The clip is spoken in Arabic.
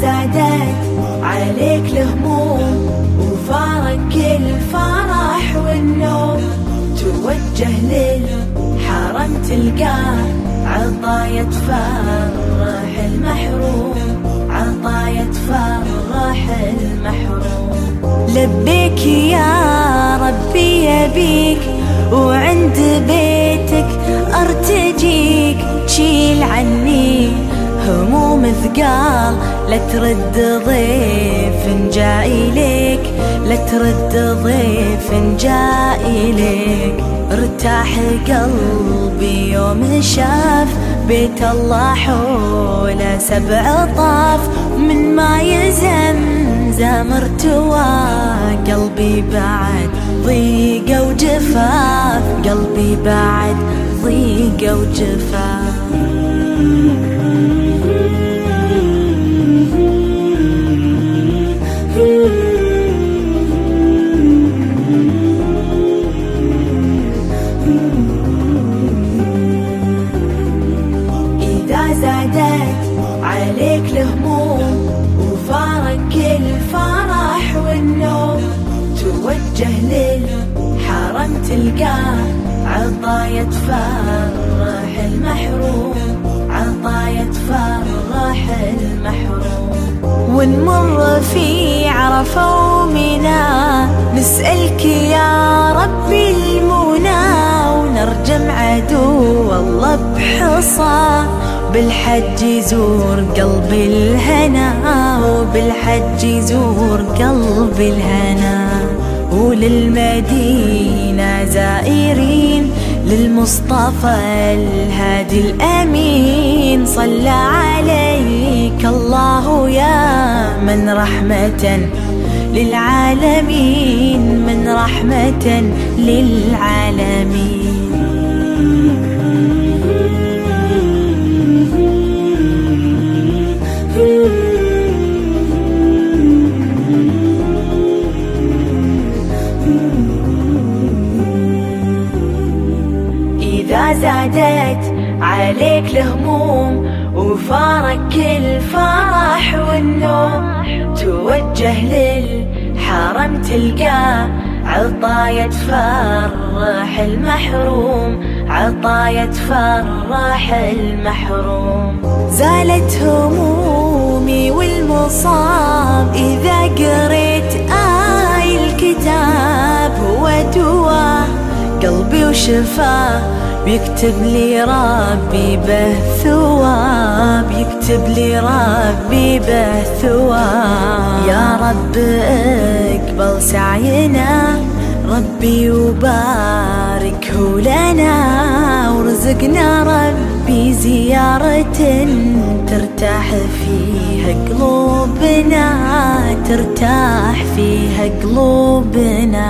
زادت عليك الهموم الفرح والنوم. توجه للحرم تلقاه عطايا المحروم عطايا تفرح المحروم. لبيك يا ربي يبيك وعند بيتك أرتجيك. تشيل عني هموم ثقال لا ترد ضيف جاء إليك لا ترد ضيف جاء إليك ارتاح قلبي يوم شاف بيت الله حوله سبع طاف. من ما يزمزم ارتوى قلبي بعد ضيقة وجفاف. قلبي بعد ضيقة وجفاف. إذا تلقاه عطايا تفرح المحروم عطايا تفرح المحروم. ونمر في عرفة ومنى نسألك يا ربي المنى ونرجم عدو الله بحصى بالحج يزور قلب الهنا وبالحج يزور قلب الهنا. وللمدينة للمصطفى الهادي الأمين. صلى عليك الله يا من رحمة للعالمين من رحمة للعالمين. إذا زادت عليك الهموم وفارق كل الفرح والنوم. توجه للحرم تلقاه عطايا تفرح المحروم عطايا تفرح المحروم. زالت همومي والمصاب إذا قريت آي وشفاه بيكتب لي ربي به ثواب يكتب لي ربي به ثواب يا رب اقبل سعينا ربي وباركه لنا ورزقنا ربي زيارة ترتاح فيها قلوبنا ترتاح فيها قلوبنا.